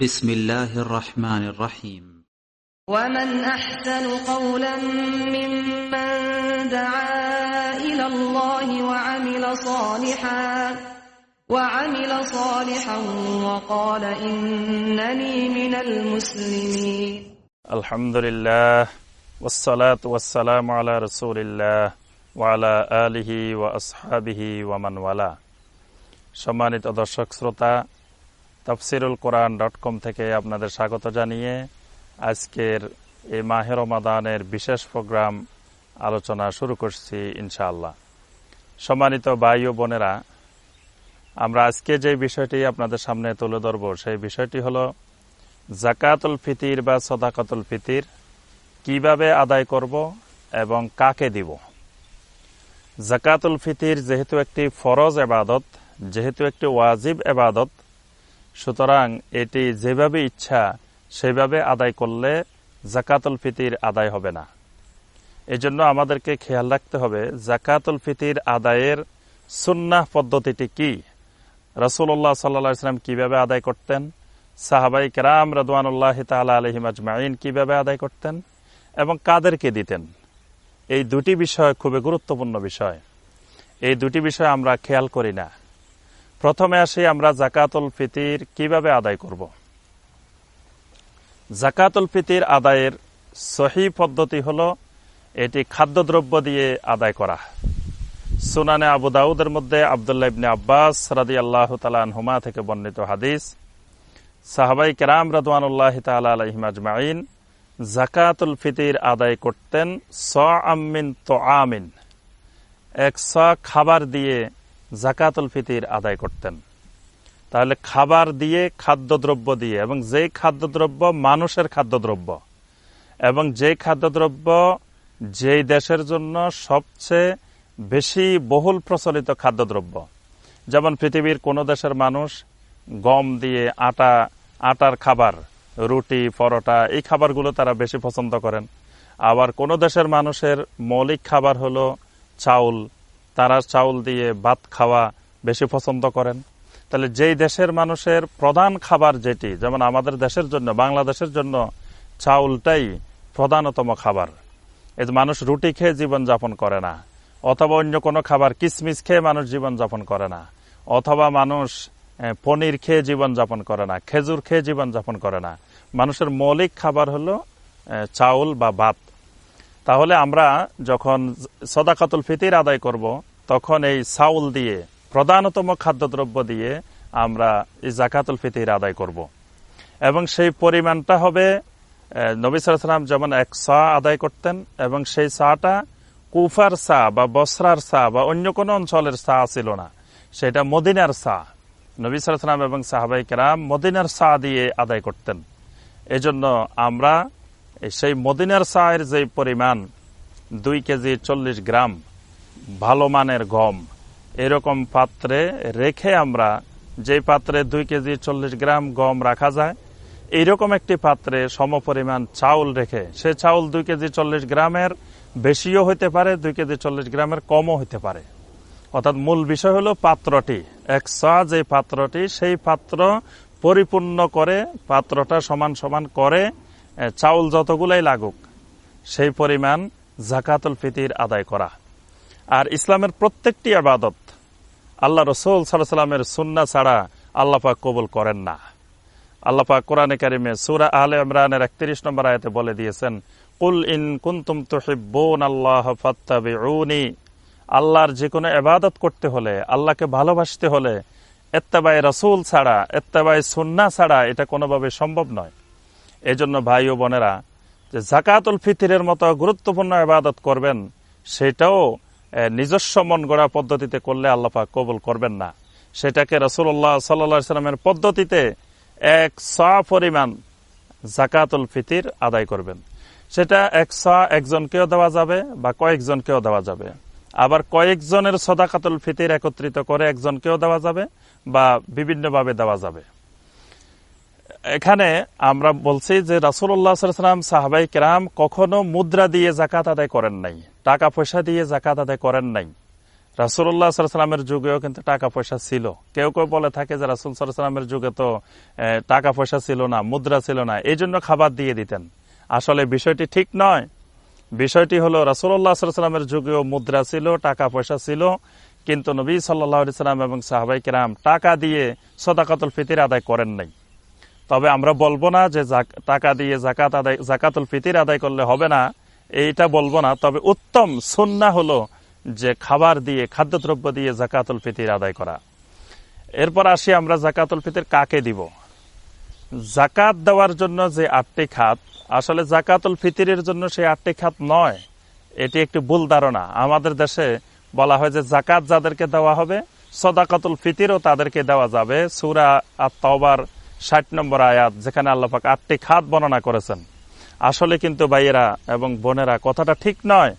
بسم الله الرحمن الرحيم ومن أحسن قولا ممن دعا إلى الله وعمل صالحا وعمل صالحا وقال إنني من المسلمين الحمد لله والصلاة والسلام على رسول الله وعلى آله وأصحابه ومن والاه সম্মানিত দর্শক শ্রোতা তাফসিরুল কোরআন ডট কম থেকে আপনাদের স্বাগত জানিয়ে আজকের এই মাহের মাদানের বিশেষ প্রোগ্রাম আলোচনা শুরু করছি ইনশাআল্লাহ। সম্মানিত ও বোনেরা, আমরা আজকে যে বিষয়টি আপনাদের সামনে তুলে ধরব, সেই বিষয়টি হল জাকাতুল ফিতির বা সদাকাতুল ফিতির কীভাবে আদায় করব এবং কাকে দিব। জাকাতুল ফিতির যেহেতু একটি ফরজ এবাদত, যেহেতু একটি ওয়াজিব এবাদত সুতরাং এটি যেভাবে ইচ্ছা, সেভাবে আদায় করলে জাকাতুল ফিতির আদায় হবে না। এজন্য আমাদেরকে খেয়াল রাখতে হবে, জাকাতুল ফিতির আদায়ের সুন্নাহ পদ্ধতিটি কি? রসুল্লাহ সাল্লা ইসলাম কীভাবে আদায় করতেন? সাহাবাই কেরাম রদওয়ানুল্লাহ তালা আলহিম আজমাইন কীভাবে আদায় করতেন? এবং কাদেরকে দিতেন? এই দুটি বিষয় খুবই গুরুত্বপূর্ণ বিষয়। এই দুটি বিষয় আমরা খেয়াল করি না। প্রথমে আসি আমরা জাকাতুল ফিতির কীভাবে আদায় করব। জাকাতুল ফিতির আদায়ের সহি পদ্ধতি হল এটি খাদ্যদ্রব্য দিয়ে আদায় করা। সুনানে আবু দাউদের মধ্যে আবদুল্লাহ ইবনে আব্বাস রাদি আল্লাহ হুমা থেকে বর্ণিত হাদিস, সাহাবাই কেরাম রাদওয়ানুল্লাহ তালা আলহিম আজমাইন জাকাতুল ফিতির আদায় করতেন স আমিন তো আমিন এক স খাবার দিয়ে জাকাতুল ফিতির আদায় করতেন। তাহলে খাবার দিয়ে, খাদ্যদ্রব্য দিয়ে এবং যে খাদ্যদ্রব্য মানুষের খাদ্যদ্রব্য এবং যে খাদ্যদ্রব্য যেই দেশের জন্য সবচেয়ে বেশি বহুল প্রচলিত খাদ্যদ্রব্য। যেমন পৃথিবীর কোন দেশের মানুষ গম দিয়ে আটা, আটার খাবার, রুটি, পরোটা, এই খাবারগুলো তারা বেশি পছন্দ করেন। আবার কোন দেশের মানুষের মৌলিক খাবার হলো চাউল তারা চাউল দিয়ে ভাত খাওয়া বেশি পছন্দ করেন। তাহলে যেই দেশের মানুষের প্রধান খাবার যেটি, যেমন আমাদের দেশের জন্য, বাংলাদেশের জন্য চাউলটাই প্রধানতম খাবার। এই মানুষ রুটি খেয়ে জীবন যাপন করে না, অথবা অন্য কোনো খাবার কিসমিস খেয়ে মানুষ জীবন যাপন করে না, অথবা মানুষ পনির খেয়ে জীবন যাপন করে না, খেজুর খেয়ে জীবন যাপন করে না। মানুষের মৌলিক খাবার হলো চাউল বা ভাত। তাহলে আমরা যখন সদাকাতুল ফিতির আদায় করব, তখন এই চাউল দিয়ে, প্রধানতম খাদ্যদ্রব্য দিয়ে আমরা এই জাকাতুল ফিতির আদায় করব। এবং সেই পরিমাণটা হবে নবী সালাম যেমন এক সা আদায় করতেন, এবং সেই চাটা কুফার সা বা বসরার সা বা অন্য কোন অঞ্চলের সা ছিল না। সেটা মদিনার সা নবী সালাম এবং সাহাবাই মদিনার সা দিয়ে আদায় করতেন। এজন্য আমরা সেই মদিনার চায়ের যে পরিমাণ, দুই কেজি চল্লিশ গ্রাম, ভালো মানের গম, এরকম পাত্রে রেখে আমরা যে পাত্রে দুই কেজি চল্লিশ গ্রাম গম রাখা যায়, এইরকম একটি পাত্রে সমপরিমাণ চাউল রেখে, সে চাউল দুই কেজি চল্লিশ গ্রামের বেশিও হইতে পারে, দুই কেজি চল্লিশ গ্রামের কমও হইতে পারে। অর্থাৎ মূল বিষয় হলো পাত্রটি, এক সা যে পাত্রটি, সেই পাত্র পরিপূর্ণ করে, পাত্রটা সমান সমান করে চাউল যতগুলাই লাগুক, সেই পরিমাণ জাকাতুল ফিতির আদায় করা। আর ইসলামের প্রত্যেকটি আবাদত আল্লাহ রসুল সাল্লামের সুন্না ছাড়া আল্লাপাক কবুল করেন না। আল্লাপাক কোরআনে কারিমে সুরা আলে ইমরানের একত্রিশ নম্বর আয়তে বলে দিয়েছেন, কুল ইন কুন্তুম তুহিব্বুন আল্লাহ ফাত্তাবিউনি। আল্লাহর যে কোনো এবাদত করতে হলে, আল্লাহকে ভালোবাসতে হলে, এত্তাবাই রসুল ছাড়া, এত্তাবাই সুন্না ছাড়া এটা কোনোভাবে সম্ভব নয়। এজন্য ভাই ও বোনেরা, যে জাকাতুল ফিতিরের মতো গুরুত্বপূর্ণ এবাদত করবেন, সেটাও নিজস্ব মন গড়া পদ্ধতিতে করলে আল্লাপা কবুল করবেন না। সেটাকে রসুল্লাহ সাল্লা সাল্লামের পদ্ধতিতে এক সা পরিমাণ জাকাতুল ফিতির আদায় করবেন। সেটা এক সা একজনকেও দেওয়া যাবে বা কয়েকজনকেও দেওয়া যাবে। আবার কয়েকজনের সদাকাতুল ফিতির একত্রিত করে একজনকেও দেওয়া যাবে বা বিভিন্নভাবে দেওয়া যাবে। এখানে আমরা বলছি যে রাসুল্লাহাম সাহাবাই কেরাম কখনো মুদ্রা দিয়ে জাকাত আদায় করেন নাই টাকা পয়সা দিয়ে জাকাত আদায় করেন নাই। রাসুল্লাহ সাল্লামের যুগেও কিন্তু টাকা পয়সা ছিল। কেউ কেউ বলে থাকে যে রাসুল সাল্লামের যুগে তো টাকা পয়সা ছিল না, মুদ্রা ছিল না এই জন্য খাবার দিয়ে দিতেন। আসলে বিষয়টি ঠিক নয়। বিষয়টি হলো রাসুল্লাহ সাল্লামের যুগেও মুদ্রা ছিল টাকা পয়সা ছিল, কিন্তু নবী সাল্লাহ সাল্লাম এবং সাহাবাই কেরাম টাকা দিয়ে সদাকাতুল ফিতির আদায় করেন নাই। তবে আমরা বলব না যে টাকা দিয়ে জাকাত আদায় জাকাতুল ফিতির আদায় করলে হবে না, এইটা বলব না। তবে উত্তম সুন্না হলো যে খাবার দিয়ে, খাদ্যদ্রব্য দিয়ে জাকাতুল ফিতির আদায় করা। এরপর আসি আমরা জাকাতুল ফিতির কাকে দিব? জাকাত দেওয়ার জন্য যে আটটি খাত, আসলে জাকাতুল ফিতিরের জন্য সেই আটটি খাত নয়। এটি একটি ভুল ধারণা। আমাদের দেশে বলা হয় যে জাকাত যাদেরকে দেওয়া হবে, সদাকাতুল ফিতিরও তাদেরকে দেওয়া যাবে। সুরা আর তবার ষাট নম্বর আয়াত, যেখানে আল্লাপাক আটটি খাত বর্ণনা করেছেন। আসলে কিন্তু ভাইয়েরা এবং বোনেরা, কথাটা ঠিক নয়।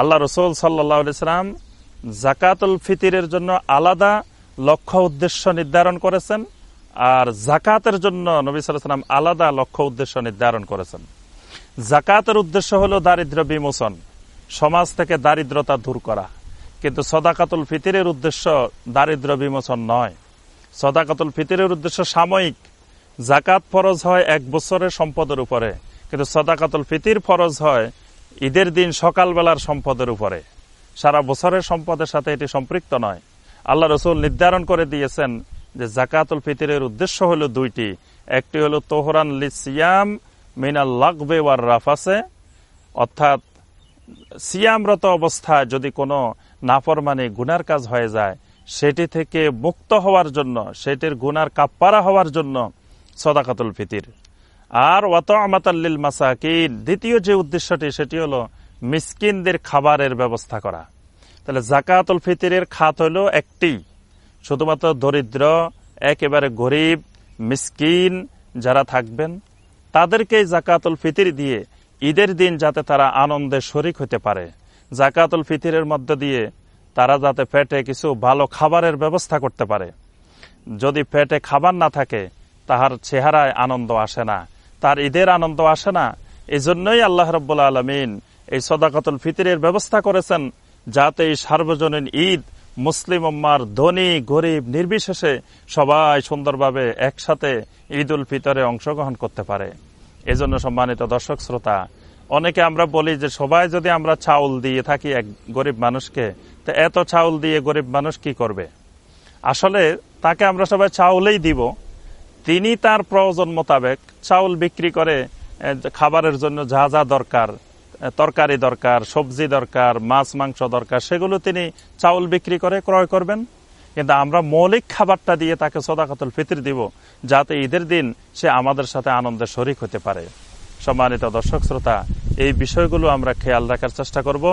আল্লাহ রসুল সাল্লাহ ইসলাম জাকাতুল ফিতিরের জন্য আলাদা লক্ষ্য উদ্দেশ্য নির্ধারণ করেছেন আর জাকাতের জন্য নবী সাল্লাম আলাদা লক্ষ্য উদ্দেশ্য নির্ধারণ করেছেন। জাকাতের উদ্দেশ্য হলো দারিদ্র বিমোচন, সমাজ থেকে দারিদ্রতা দূর করা। কিন্তু সদাকাতুল ফিতিরের উদ্দেশ্য দারিদ্র বিমোচন নয়। সদাকাতুল ফিতিরের উদ্দেশ্য সাময়িক। জাকাত ফরজ হয় এক বছরের সম্পদের উপরে। কিন্তু সদাকাতুল ফিতির ফরজ হয় ঈদের দিন সকালবেলার সম্পদের উপরে। সারা বছরের সম্পদের সাথে এটি সম্পৃক্ত নয়। আল্লাহ রসুল নির্ধারণ করে দিয়েছেন যে জাকাতুল ফিতিরের উদ্দেশ্য হলো দুইটি। একটি হলো তোহরান লিসিয়াম মিনাল লাগবে ওয়ার রাফাসে। অর্থাৎ, সিয়ামরত অবস্থায় যদি কোনো নাফরমানি গুনার কাজ হয়ে যায় সেটি থেকে মুক্ত হওয়ার জন্য, সেটির গুনার কাপ্পারা হওয়ার জন্য সদাকাতুল ফিতির। আর ওয়াত আমাতাল্লিল মাসাকিন, দ্বিতীয় যে উদ্দেশ্যটি, সেটি হলো মিসকিনদের খাবারের ব্যবস্থা করা। তাহলে জাকাতুল ফিতিরের খাত হলো একটি। শুধুমাত্র দরিদ্র, একেবারে গরিব, মিসকিন যারা থাকবেন তাদেরকেই জাকাতুল ফিতির দিয়ে ঈদের দিন যাতে তারা আনন্দে শরিক হতে পারে। জাকাতুল ফিতিরের মধ্য দিয়ে তারা যাতে পেটে কিছু ভালো খাবারের ব্যবস্থা করতে পারে। যদি পেটে খাবার না থাকে, তাহার চেহারায় আনন্দ আসে না। তার ঈদের আনন্দ আসে না। এই জন্যই আল্লাহ রব্বুল্লা আলমিন এই সদাকাতুল ফিতিরের ব্যবস্থা করেছেন, যাতে এই সার্বজনীন ঈদ মুসলিম উম্মার ধনী, গরিব, নির্বিশেষে সবাই সুন্দরভাবে একসাথে ঈদ উল ফিতরে অংশগ্রহণ করতে পারে। এজন্য সম্মানিত দর্শক, শ্রোতা, অনেকে আমরা বলি যে সবাই যদি আমরা চাউল দিয়ে থাকি এক গরিব মানুষকে তো এত চাউল দিয়ে গরিব মানুষ কি করবে? আসলে তাকে আমরা সবাই চাউলেই দিব। তিনি তার প্রয়োজন মোতাবেক চাউল বিক্রি করে খাবারের জন্য যা যা দরকার তরকারি দরকার, সবজি দরকার, মাছ, মাংস দরকার, সেগুলো তিনি চাউল বিক্রি করে ক্রয় করবেন। কিন্তু আমরা মৌলিক খাবারটা দিয়ে তাকে সদাকাতুল ফিতর দিব, যাতে ঈদের দিন সে আমাদের সাথে আনন্দে শরিক হতে পারে। সম্মানিত দর্শক শ্রোতা, এই বিষয়গুলো আমরা খেয়াল রাখার চেষ্টা করব।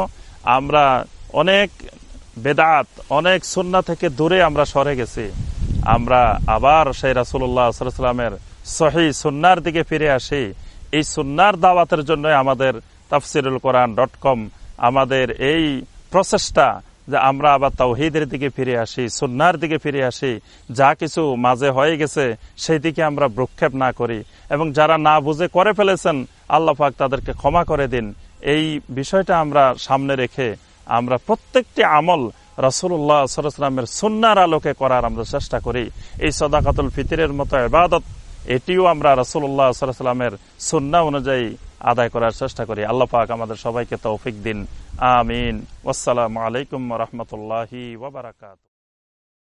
আমরা অনেক বেদাত, অনেক সুন্না থেকে দূরে আমরা সরে গেছি। আমরা আবার সেই রাসুল্লাহ সাল্লামের সহি সুন্নার দিকে ফিরে আসি। এই সুন্নার দাওয়াতের জন্য আমাদের তাফসিরুল কোরআন ডট কম আমাদের এই প্রচেষ্টা যে আমরা আবার তাওহিদের দিকে ফিরে আসি সুন্নার দিকে ফিরে আসি। যা কিছু মাঝে হয়ে গেছে, সেই দিকে আমরা ভ্রুক্ষেপ না করি। এবং যারা না বুঝে করে ফেলেছেন, আল্লাহ পাক তাদেরকে ক্ষমা করে দিন। এই বিষয়টা আমরা সামনে রেখে আমরা প্রত্যেকটি আমল রসুল্লাহ সরসলামের সুন্নার আলোকে করার আমরা চেষ্টা করি। এই সদাকাতুল ফিতিরের মতো এবাদত এটিও আমরা রসুল্লাহ সরসলামের সুন্না অনুযায়ী আদায় করার চেষ্টা করি। আল্লাহ পাক আমাদের সবাইকে তৌফিক দিন। আমিন। আসসালামু আলাইকুম রহমতুল্লাহি ওবরাকাত